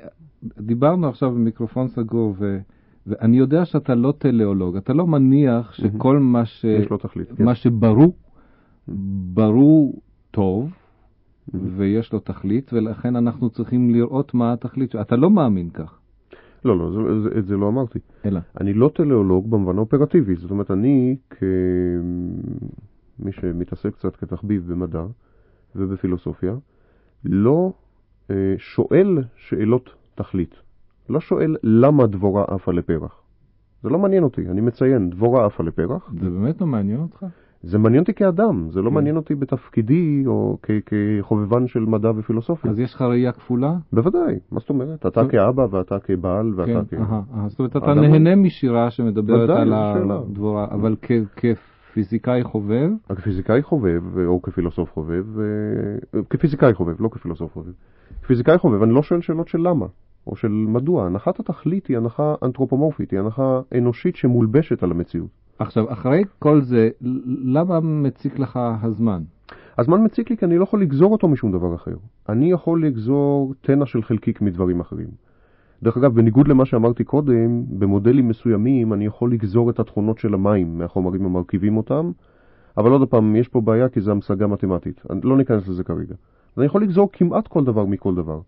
דיברנו עכשיו במיקרופון סגור, ו, ואני יודע שאתה לא טלאולוג, אתה לא מניח שכל מה, ש, לו תכלית, כן. מה שברור, ברור טוב, ויש לו תכלית, ולכן אנחנו צריכים לראות מה התכלית. אתה לא מאמין כך, לא, לא, זה- זה- את זה לא אמרתי. אלא. אני לא טלאולוג במובן האופרטיבי, זאת אומרת, אני כמי שמתעסק קצת כתחביב במדע ובפילוסופיה, לא שואל שאלות תכלית. לא שואל למה דבורה עפה לפרח. זה לא מעניין אותי, אני מציין, דבורה עפה לפרח. זה באמת לא מעניין אותך? זה מעניין אותי כאדם, זה לא כן. מעניין אותי בתפקידי או כ- כחובבן של מדע ופילוסופיה. אז יש לך ראייה כפולה? בוודאי, מה זאת אומרת? אתה טוב. כאבא ואתה כבעל ואתה כן, כ... זאת אומרת, אתה נהנה משירה שמדברת על. הדבורה, אבל כ- כפיזיקאי חובב, כפיזיקאי חובב, או כפילוסוף חובב, כפיזיקאי חובב, לא כפילוסוף חובב. כפיזיקאי חובב, אני לא שואל שאלות של למה, או של מדוע. הנחת התכלית היא הנחה אנתרופומורפית, היא הנחה אנושית שמולבשת על המציאות. עכשיו, אחרי כל זה, למה מציק לך הזמן? הזמן מציק לי כי אני לא יכול לגזור אותו משום דבר אחר. אני יכול לגזור תנע של חלקיק מדברים אחרים. דרך אגב, בניגוד למה שאמרתי קודם, במודלים מסוימים אני יכול לגזור את התכונות של המים מהחומרים המרכיבים אותם, אבל עוד פעם, יש פה בעיה כי זו המשגה מתמטית. אני- לא ניכנס לזה כרגע. אז אני יכול לגזור כמעט כל דבר מכל דבר.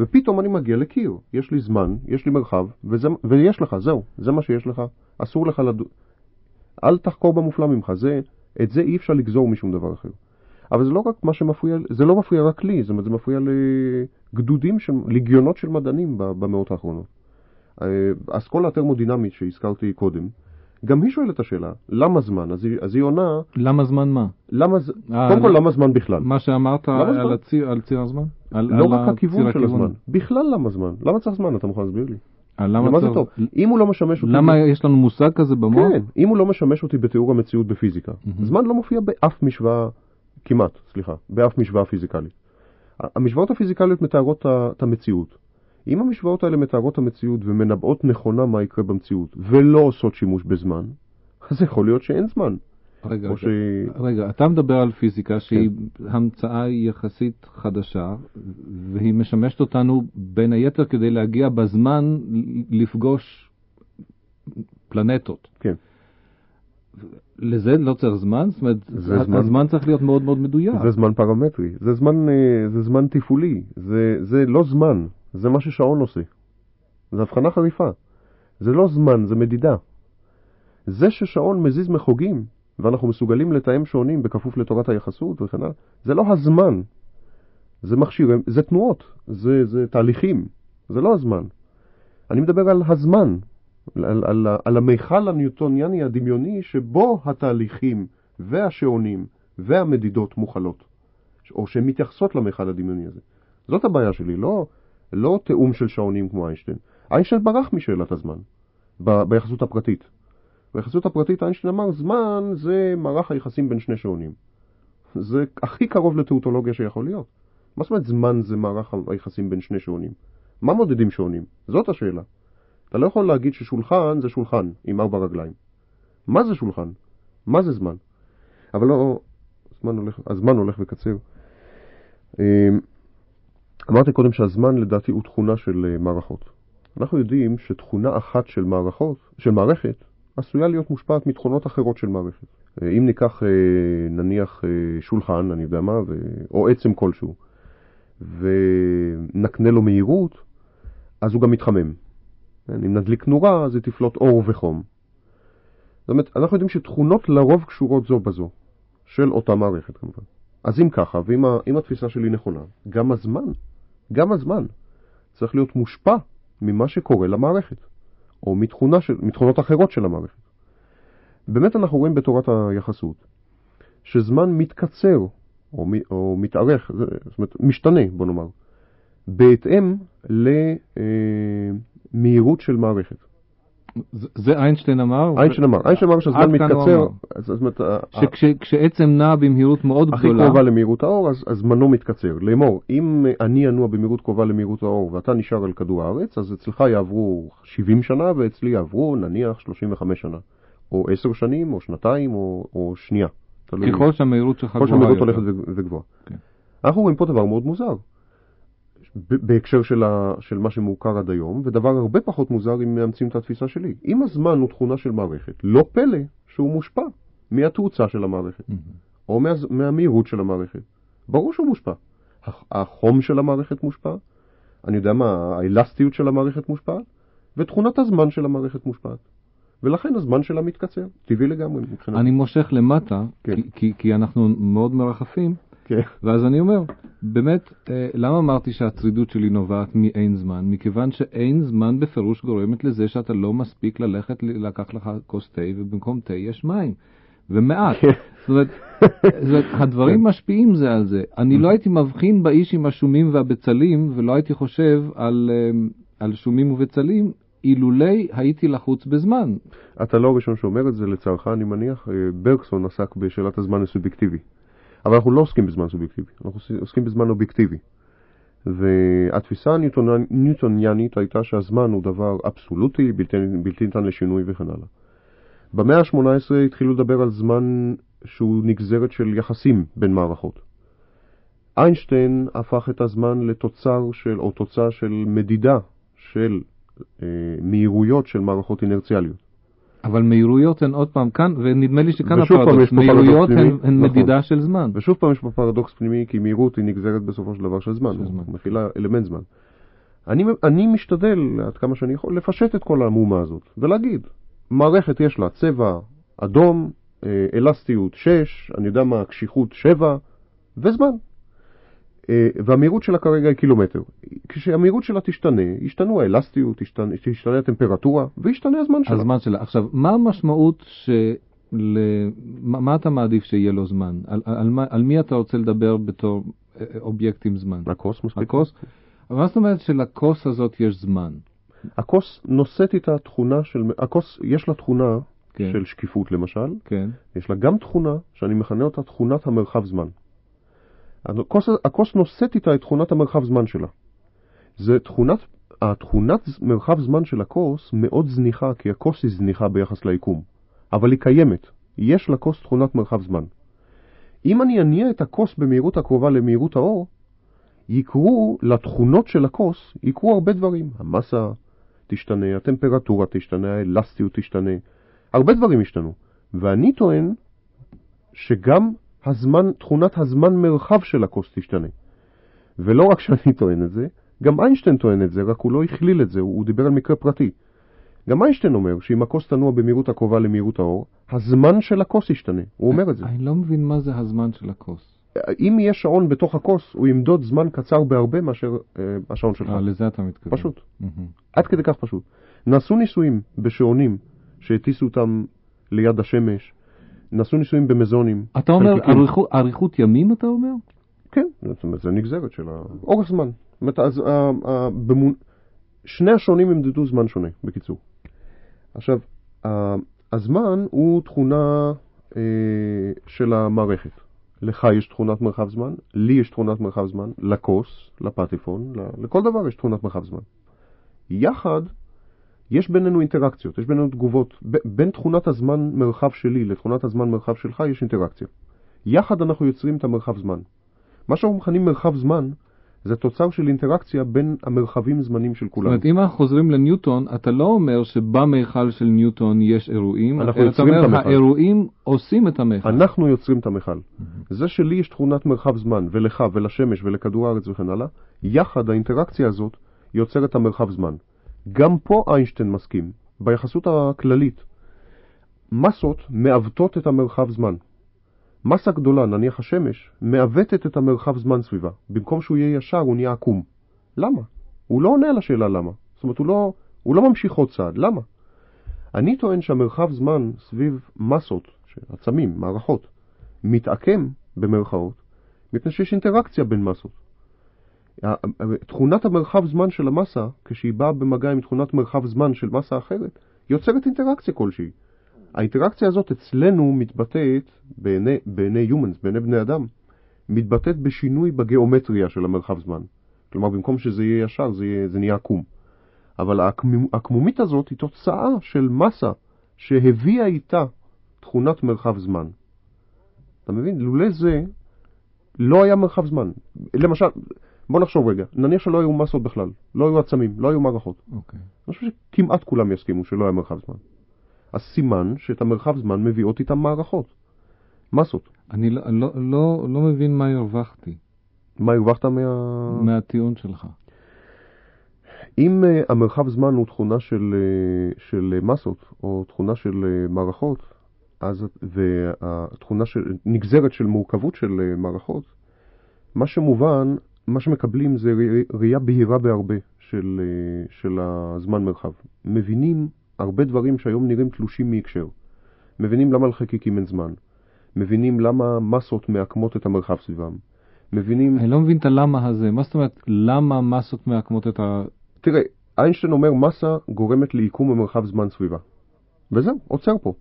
ופתאום אני מגיע לקיר. יש לי זמן, יש לי מרחב, וזה, ויש לך, זהו, זה מה שיש לך. אסור לך לד... אל תחקור במופלא ממך, זה, את זה אי אפשר לגזור משום דבר אחר. אבל זה לא רק מה שמפריע, זה לא מפריע רק לי, זאת אומרת, זה מפריע לגדודים, של, לגיונות של מדענים במאות האחרונות. האסכולה הטרמודינמית שהזכרתי קודם, גם היא שואלת את השאלה, למה זמן? אז היא, אז היא עונה, למה זמן מה? למה, אה, קודם כל, לא- למה זמן בכלל? מה שאמרת? על הציר, על ציר הזמן? על, לא על רק הכיוון של הכיוון. הזמן, בכלל למה זמן? למה צריך זמן? אתה מוכן להסביר לי? למה למה זה טוב? אם הוא לא משמש אותי... למה יש לנו מושג כזה במוח? כן, אם הוא לא משמש אותי בתיאור המציאות בפיזיקה. זמן לא מופיע באף משוואה, כמעט, סליחה, באף משוואה פיזיקלית. המשוואות הפיזיקליות מתארות את המציאות. אם המשוואות האלה מתארות את המציאות ומנבאות נכונה מה יקרה במציאות, ולא עושות שימוש בזמן, אז יכול להיות שאין זמן. רגע, רגע. ש... כן. רגע, אתה מדבר על פיזיקה שהיא המצאה יחסית חדשה, והיא משמשת אותנו בין היתר כדי להגיע בזמן לפגוש פלנטות. כן. לזה לא צריך זמן? זאת אומרת, זה זמן- הזמן צריך להיות מאוד מאוד מדויק. זה זמן פרמטרי, זה זמן, אה, זה זמן תפעולי, זה, זה לא זמן, זה מה ששעון עושה. זו הבחנה חריפה. זה לא זמן, זה מדידה. זה ששעון מזיז מחוגים, ואנחנו מסוגלים לתאם שעונים בכפוף לתורת היחסות וכן הלאה, זה לא הזמן. זה מכשיר, זה תנועות, זה, זה תהליכים, זה לא הזמן. אני מדבר על הזמן, על, על, על המיכל הניוטוניאני הדמיוני שבו התהליכים והשעונים והמדידות מוכלות, או שהן מתייחסות למיכל הדמיוני הזה. זאת הבעיה שלי, לא, לא תיאום של שעונים כמו איינשטיין. איינשטיין ברח משאלת הזמן, ב, ביחסות הפרטית. ביחסות הפרטית איינשטיין אמר, זמן זה מערך היחסים בין שני שעונים. זה הכי קרוב לתאותולוגיה שיכול להיות. מה זאת אומרת זמן זה מערך היחסים בין שני שעונים? מה מודדים שעונים? זאת השאלה. אתה לא יכול להגיד ששולחן זה שולחן עם ארבע רגליים. מה זה שולחן? מה זה זמן? אבל לא, הזמן הולך, הזמן הולך וקצר. אמ, אמרתי קודם שהזמן לדעתי הוא תכונה של אה, מערכות. אנחנו יודעים שתכונה אחת של מערכות, של מערכת, עשויה להיות מושפעת מתכונות אחרות של מערכת. אה, אם ניקח אה, נניח שולחן, אני יודע מה, או עצם כלשהו, ונקנה לו מהירות, אז הוא גם מתחמם. כן, אם נדליק נורה, אז היא תפלוט אור וחום. זאת אומרת, אנחנו יודעים שתכונות לרוב קשורות זו בזו, של אותה מערכת כמובן. אז אם ככה, ואם התפיסה שלי נכונה, גם הזמן, גם הזמן, צריך להיות מושפע ממה שקורה למערכת, או של, מתכונות אחרות של המערכת. באמת אנחנו רואים בתורת היחסות, שזמן מתקצר, או, או מתארך, זאת אומרת, משתנה, בוא נאמר, בהתאם למהירות של מערכת. זה- איינשטיין אמר? איינשטיין אמר, איינשטיין אמר שהזמן מתקצר, שכשעצם נע במהירות מאוד הכי גדולה, קרובה למהירות האור, אז, זמנו מתקצר. לאמור, אם אני אנוע במהירות קרובה למהירות האור ואתה נשאר על כדור הארץ, אז אצלך יעברו 70 שנה ואצלי יעברו נניח 35 שנה. או 10 שנים, או שנתיים, או, שנייה. ככל שהמהירות שלך ככל גבוהה שהמהירות יותר. הולכת ו- וגבוהה. כן. אנחנו רואים פה דבר מאוד מוזר. בהקשר של, ה, של מה שמוכר עד היום, ודבר הרבה פחות מוזר אם מאמצים את התפיסה שלי. אם הזמן הוא תכונה של מערכת, לא פלא שהוא מושפע מהתאוצה של המערכת. מהמם. או מה, מהמהירות של המערכת. ברור שהוא מושפע. הח- החום של המערכת מושפע, אני יודע מה, האלסטיות של המערכת מושפעת, ותכונת הזמן של המערכת מושפעת. ולכן הזמן שלה מתקצר, טבעי לגמרי מבחינת... אני מושך למטה, כן. כי- כי- כי אנחנו מאוד מרחפים, כן. ואז אני אומר, באמת, אה, למה אמרתי שהצרידות שלי נובעת מאין זמן? מכיוון שאין זמן בפירוש גורמת לזה שאתה לא מספיק ללכת, לקח לך כוס תה, ובמקום תה יש מים, ומעט. כן. זאת אומרת, זאת אומרת, הדברים משפיעים זה על זה. אני לא הייתי מבחין באיש עם השומים והבצלים, ולא הייתי חושב על, אה, על שומים ובצלים, אילולי הייתי לחוץ בזמן. אתה לא הראשון שאומר את זה, לצערך אני מניח, אה, ברקסון עסק בשאלת הזמן הסובייקטיבי. אבל אנחנו לא עוסקים בזמן סובייקטיבי, אנחנו עוסקים בזמן אובייקטיבי. והתפיסה הניוטונ- הניוטוניאנית הייתה שהזמן הוא דבר אבסולוטי, בלתי, בלתי ניתן לשינוי וכן הלאה. במאה ה-18 התחילו לדבר על זמן שהוא נגזרת של יחסים בין מערכות. איינשטיין הפך את הזמן לתוצר של, או תוצאה של מדידה של אה, מהירויות של מערכות אינרציאליות. אבל מהירויות הן עוד פעם כאן, ונדמה לי שכאן הפרדוקס, מהירויות פנימי, הן, הן נכון. מדידה של זמן. ושוב פעם יש פה פרדוקס פנימי, כי מהירות היא נגזרת בסופו של דבר של זמן, של זמן. מכילה אלמנט זמן. אני, אני משתדל, עד כמה שאני יכול, לפשט את כל המהומה הזאת, ולהגיד, מערכת יש לה צבע אדום, אה, אלסטיות 6, אני יודע מה, קשיחות 7, וזמן. אה, והמהירות שלה כרגע היא קילומטר. כשהמהירות שלה תשתנה, ישתנו האלסטיות, תשתנה, תשתנה הטמפרטורה, וישתנה הזמן שלה. הזמן שלה. עכשיו, מה המשמעות של... מה, מה אתה מעדיף שיהיה לו זמן? על, על, מה- על מי אתה רוצה לדבר בתור אה, אובייקט עם זמן? הכוס מספיק. הכוס? אבל מה זאת אומרת שלכוס הזאת יש זמן? הכוס נושאת איתה תכונה של... הכוס, יש לה תכונה כן. של שקיפות למשל, כן. יש לה גם תכונה שאני מכנה אותה תכונת המרחב זמן. הכוס, הכוס נושאת איתה את תכונת המרחב זמן שלה. זה תכונת, התכונת מרחב זמן של הכוס מאוד זניחה, כי הכוס היא זניחה ביחס ליקום. אבל היא קיימת. יש לכוס תכונת מרחב זמן. אם אני אניע את הכוס במהירות הקרובה למהירות האור, יקרו לתכונות של הכוס, יקרו הרבה דברים. המסה תשתנה, הטמפרטורה תשתנה, האלסטיות תשתנה. הרבה דברים ישתנו. ואני טוען שגם הזמן, תכונת הזמן מרחב של הכוס תשתנה. ולא רק שאני טוען את זה, גם איינשטיין טוען את זה, רק הוא לא הכליל את זה, הוא, הוא דיבר על מקרה פרטי. גם איינשטיין אומר שאם הכוס תנוע במהירות הקרובה למהירות האור, הזמן של הכוס ישתנה. הוא אומר את זה. אני לא מבין מה זה הזמן של הכוס. אם יהיה שעון בתוך הכוס, הוא ימדוד זמן קצר בהרבה מאשר אה, השעון שלך. אה, לזה אתה מתכוון. פשוט. מהמם. עד כדי כך פשוט. נעשו ניסויים בשעונים שהטיסו אותם ליד השמש, נעשו ניסויים במזונים. אתה אומר. אריכות- ימים, אתה אומר? כן, זאת אומרת, זה נגזרת של האורך זמן. זאת אומרת, אז, ה- ה- במון... שני השעונים ימדדו זמן שונה, בקיצור. עכשיו, הזמן הוא תכונה אה, של המערכת. לך יש תכונת מרחב זמן, לי יש תכונת מרחב זמן, לכוס, לפטיפון, לכל דבר יש תכונת מרחב זמן. יחד, יש בינינו אינטראקציות, יש בינינו תגובות. בין תכונת הזמן מרחב שלי לתכונת הזמן מרחב שלך יש אינטראקציה. יחד אנחנו יוצרים את המרחב זמן. מה שאנחנו מכנים מרחב זמן, זה תוצר של אינטראקציה בין המרחבים זמנים של זאת כולנו. אומרת, אם אנחנו חוזרים לניוטון, אתה לא אומר שבמיכל של ניוטון יש אירועים, אנחנו אלא אתה יוצרים את אומר. האירועים עושים את המיכל. אנחנו יוצרים את המכל. זה שלי יש תכונת מרחב זמן, ולך ולשמש ולכדור הארץ וכן הלאה, יחד האינטראקציה הזאת יוצרת את המרחב זמן. גם פה איינשטיין מסכים, ביחסות הכללית. מסות מעוותות את המרחב זמן. מסה גדולה, נניח השמש, מעוותת את המרחב זמן סביבה. במקום שהוא יהיה ישר, הוא נהיה עקום. למה? הוא לא עונה על השאלה למה. זאת אומרת, הוא לא, הוא לא ממשיך עוד צעד. למה? אני טוען שהמרחב זמן סביב מסות, עצמים, מערכות, מתעקם במרכאות, מפני שיש אינטראקציה בין מסות. תכונת המרחב זמן של המסה, כשהיא באה במגע עם תכונת מרחב זמן של מסה אחרת, יוצרת אינטראקציה כלשהי. האינטראקציה הזאת אצלנו מתבטאת, בעיני, בעיני humans, בעיני בני אדם, מתבטאת בשינוי בגיאומטריה של המרחב זמן. כלומר, במקום שזה יהיה ישר, זה, יהיה, זה נהיה עקום. אבל העקמומית הזאת היא תוצאה של מסה שהביאה איתה תכונת מרחב זמן. אתה מבין? לולא זה, לא היה מרחב זמן. למשל, בוא נחשוב רגע, נניח שלא היו מסות בכלל, לא היו עצמים, לא היו מערכות. אוקיי. אני חושב שכמעט כולם יסכימו שלא היה מרחב זמן. אז סימן שאת המרחב זמן מביאות איתם מערכות. מסות. אני לא- לא- לא לא מבין מה הרווחתי מה הרווחת מה... מהטיעון שלך. אם uh, המרחב זמן הוא תכונה של, uh, של uh, מסות, או תכונה של uh, מערכות, אז, והתכונה של, נגזרת של מורכבות של uh, מערכות, מה שמובן, מה שמקבלים זה ראי- ראייה בהירה בהרבה של, uh, של הזמן מרחב. מבינים הרבה דברים שהיום נראים תלושים מהקשר. מבינים למה לחלקיקים אין זמן. מבינים למה מסות מעקמות את המרחב סביבם. מבינים אני לא מבין את הלמה הזה. מה זאת אומרת, למה מסות מעקמות את ה... תראה, איינשטיין אומר מסה גורמת לעיקום במרחב זמן סביבה. וזהו, עוצר פה.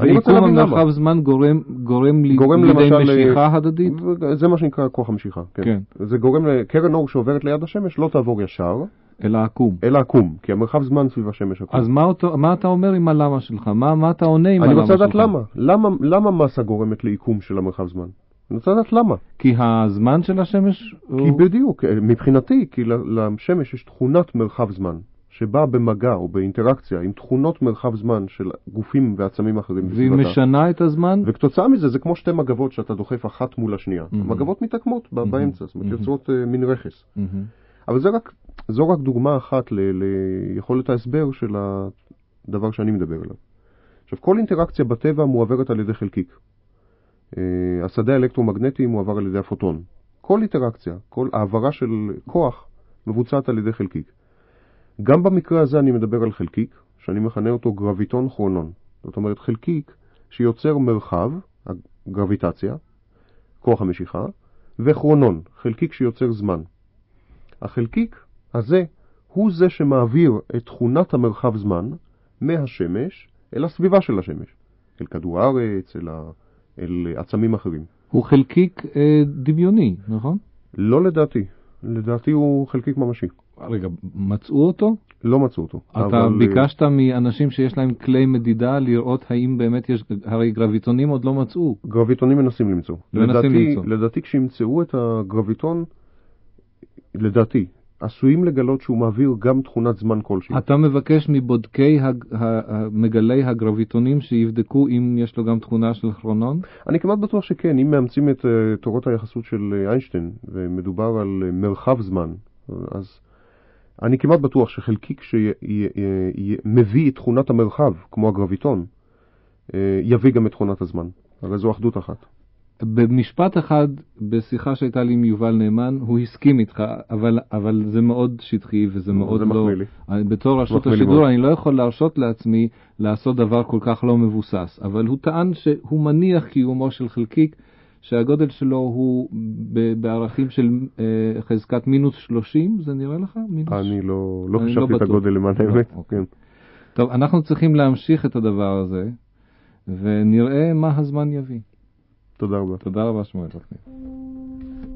אני למה. המרחב זמן גורם, גורם, גורם לידי. משיכה הדדית? זה מה שנקרא כוח המשיכה, כן. כן. זה גורם לקרן אור שעוברת ליד השמש לא תעבור ישר, אלא עקום. אלא עקום, כי המרחב זמן סביב השמש עקום. אז מה, אותו, מה אתה אומר עם הלמה שלך? מה, מה אתה עונה עם אני הלמה רוצה לדעת שלך? למה. למה. למה מסה גורמת לעיקום של המרחב זמן? אני רוצה לדעת למה. כי הזמן של השמש כי הוא... בדיוק, מבחינתי, כי ל- לשמש יש תכונת מרחב זמן, שבאה במגע או באינטראקציה עם תכונות מרחב זמן של גופים ועצמים אחרים והיא. משנה את הזמן? וכתוצאה מזה זה כמו שתי מגבות שאתה דוחף אחת מול השנייה. המגבות מתעקמות. באמצע, זאת אומרת. יוצרות אה, מין רכס. אבל זה רק, זו רק דוגמה אחת ל- ליכולת ההסבר של הדבר שאני מדבר עליו. עכשיו, כל אינטראקציה בטבע מועברת על ידי חלקיק. אה, השדה האלקטרומגנטי מועבר על ידי הפוטון. כל אינטראקציה, כל העברה של כוח מבוצעת על ידי חלקיק. גם במקרה הזה אני מדבר על חלקיק, שאני מכנה אותו גרביטון כרונון. זאת אומרת, חלקיק שיוצר מרחב, הגרביטציה, כוח המשיכה, וכרונון, חלקיק שיוצר זמן. החלקיק הזה הוא זה שמעביר את תכונת המרחב זמן מהשמש אל הסביבה של השמש, אל כדור הארץ, אל, ה... אל עצמים אחרים. הוא חלקיק אה, דמיוני, נכון? לא לדעתי, לדעתי הוא חלקיק ממשי. רגע, מצאו אותו? לא מצאו אותו. אתה אבל, אה, ביקשת מאנשים שיש להם כלי מדידה לראות האם באמת יש, הרי גרביטונים עוד לא מצאו. גרביטונים מנסים למצוא. מנסים לדעתי, למצוא. לדעתי כשימצאו את הגרביטון, לדעתי, עשויים לגלות שהוא מעביר גם תכונת זמן כלשהי. אתה מבקש מבודקי הג- מגלי הגרביטונים שיבדקו אם יש לו גם תכונה של כרונון? אני כמעט בטוח שכן, אם מאמצים את אה, תורות היחסות של אה, איינשטיין, ומדובר על מרחב זמן, אז אני כמעט בטוח שחלקיק שמביא את תכונת המרחב, כמו הגרביטון, אה, יביא גם את תכונת הזמן. הרי זו אחדות אחת. במשפט אחד, בשיחה שהייתה לי עם יובל נאמן, הוא הסכים איתך, אבל, אבל זה מאוד שטחי וזה מאוד זה לא... מחמיא לי. בתור רשות השידור מאוד. אני לא יכול להרשות לעצמי לעשות דבר כל כך לא מבוסס, אבל הוא טען שהוא מניח קיומו של חלקיק, שהגודל שלו הוא בערכים של אה, חזקת מינוס 30, זה נראה לך? מינוס... אני לא, לא אני לא חשבתי את בטוח. הגודל למען לא, האמת. אוקיי. כן. טוב, אנחנו צריכים להמשיך את הדבר הזה, ונראה מה הזמן יביא. תודה רבה. תודה רבה, שמואל וקנין.